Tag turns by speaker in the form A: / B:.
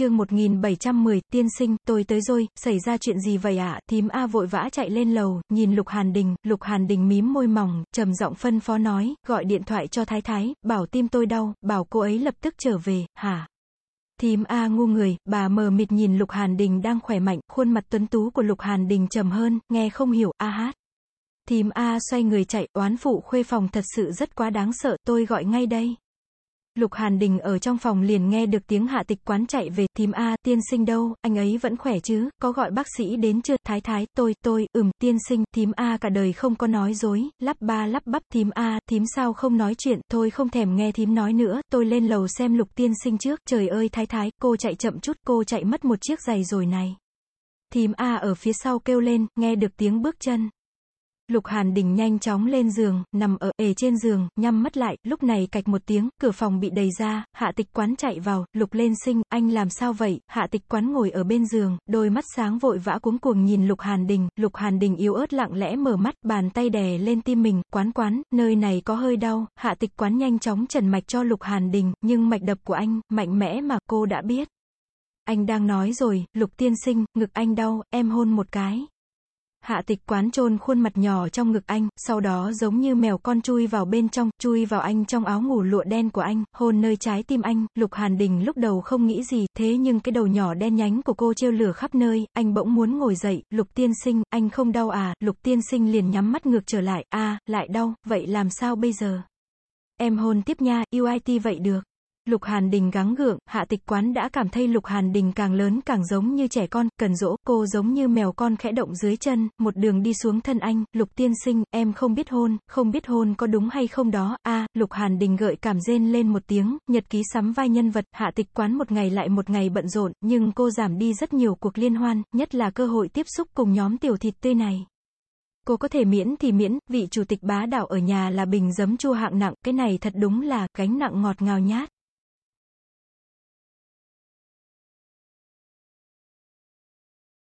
A: chương 1710, tiên sinh, tôi tới rồi, xảy ra chuyện gì vậy ạ? Thím A vội vã chạy lên lầu, nhìn Lục Hàn Đình, Lục Hàn Đình mím môi mỏng, trầm giọng phân phó nói, gọi điện thoại cho Thái Thái, bảo tim tôi đau, bảo cô ấy lập tức trở về, hả? Thím A ngu người, bà mờ mịt nhìn Lục Hàn Đình đang khỏe mạnh, khuôn mặt tuấn tú của Lục Hàn Đình trầm hơn, nghe không hiểu, a hát. Thím A xoay người chạy, oán phụ khuê phòng thật sự rất quá đáng sợ, tôi gọi ngay đây. Lục Hàn Đình ở trong phòng liền nghe được tiếng hạ tịch quán chạy về, thím A, tiên sinh đâu, anh ấy vẫn khỏe chứ, có gọi bác sĩ đến chưa, thái thái, tôi, tôi, ừm, tiên sinh, thím A cả đời không có nói dối, lắp ba lắp bắp, thím A, thím sao không nói chuyện, tôi không thèm nghe thím nói nữa, tôi lên lầu xem lục tiên sinh trước, trời ơi thái thái, cô chạy chậm chút, cô chạy mất một chiếc giày rồi này. Thím A ở phía sau kêu lên, nghe được tiếng bước chân. Lục Hàn Đình nhanh chóng lên giường, nằm ở ề trên giường, nhắm mắt lại, lúc này cạch một tiếng, cửa phòng bị đẩy ra, hạ tịch quán chạy vào, lục lên sinh, anh làm sao vậy, hạ tịch quán ngồi ở bên giường, đôi mắt sáng vội vã cuống cuồng nhìn Lục Hàn Đình, Lục Hàn Đình yếu ớt lặng lẽ mở mắt, bàn tay đè lên tim mình, quán quán, nơi này có hơi đau, hạ tịch quán nhanh chóng trần mạch cho Lục Hàn Đình, nhưng mạch đập của anh, mạnh mẽ mà cô đã biết. Anh đang nói rồi, Lục tiên sinh, ngực anh đau, em hôn một cái. Hạ tịch quán trôn khuôn mặt nhỏ trong ngực anh, sau đó giống như mèo con chui vào bên trong, chui vào anh trong áo ngủ lụa đen của anh, hôn nơi trái tim anh, lục hàn đình lúc đầu không nghĩ gì, thế nhưng cái đầu nhỏ đen nhánh của cô trêu lửa khắp nơi, anh bỗng muốn ngồi dậy, lục tiên sinh, anh không đau à, lục tiên sinh liền nhắm mắt ngược trở lại, a lại đau, vậy làm sao bây giờ? Em hôn tiếp nha, yêu ai ti vậy được. Lục Hàn Đình gắng gượng, hạ tịch quán đã cảm thấy Lục Hàn Đình càng lớn càng giống như trẻ con, cần dỗ, cô giống như mèo con khẽ động dưới chân, một đường đi xuống thân anh, Lục tiên sinh, em không biết hôn, không biết hôn có đúng hay không đó, a Lục Hàn Đình gợi cảm rên lên một tiếng, nhật ký sắm vai nhân vật, hạ tịch quán một ngày lại một ngày bận rộn, nhưng cô giảm đi rất nhiều cuộc liên hoan, nhất là cơ hội tiếp xúc cùng nhóm tiểu thịt tươi này. Cô có thể miễn thì miễn, vị chủ tịch bá đạo ở nhà là bình giấm chua hạng nặng, cái này thật đúng là, gánh nặng ngọt ngào nhát.